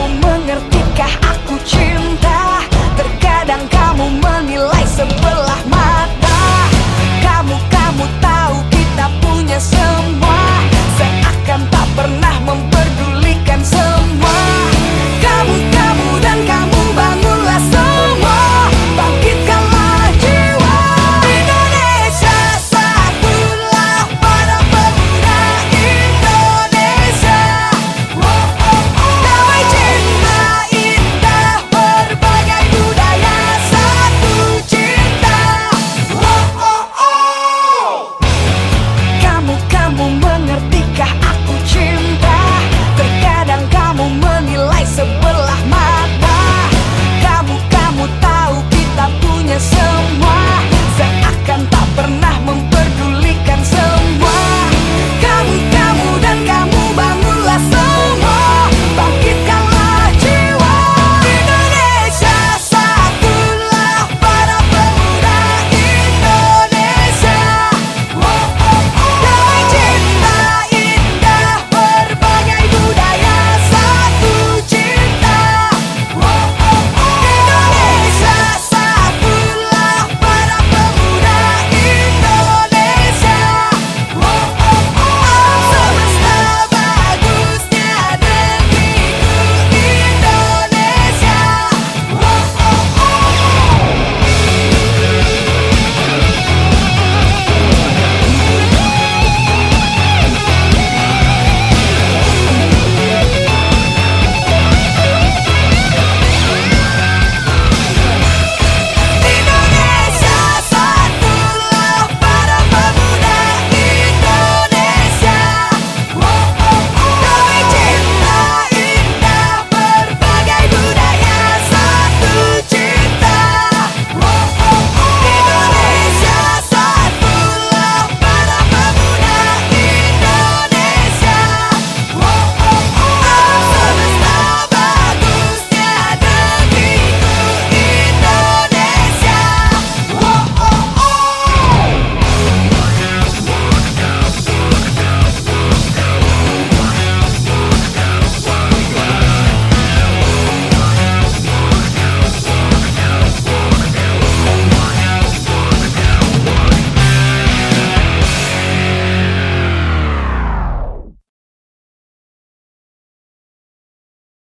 Kamu mengertikah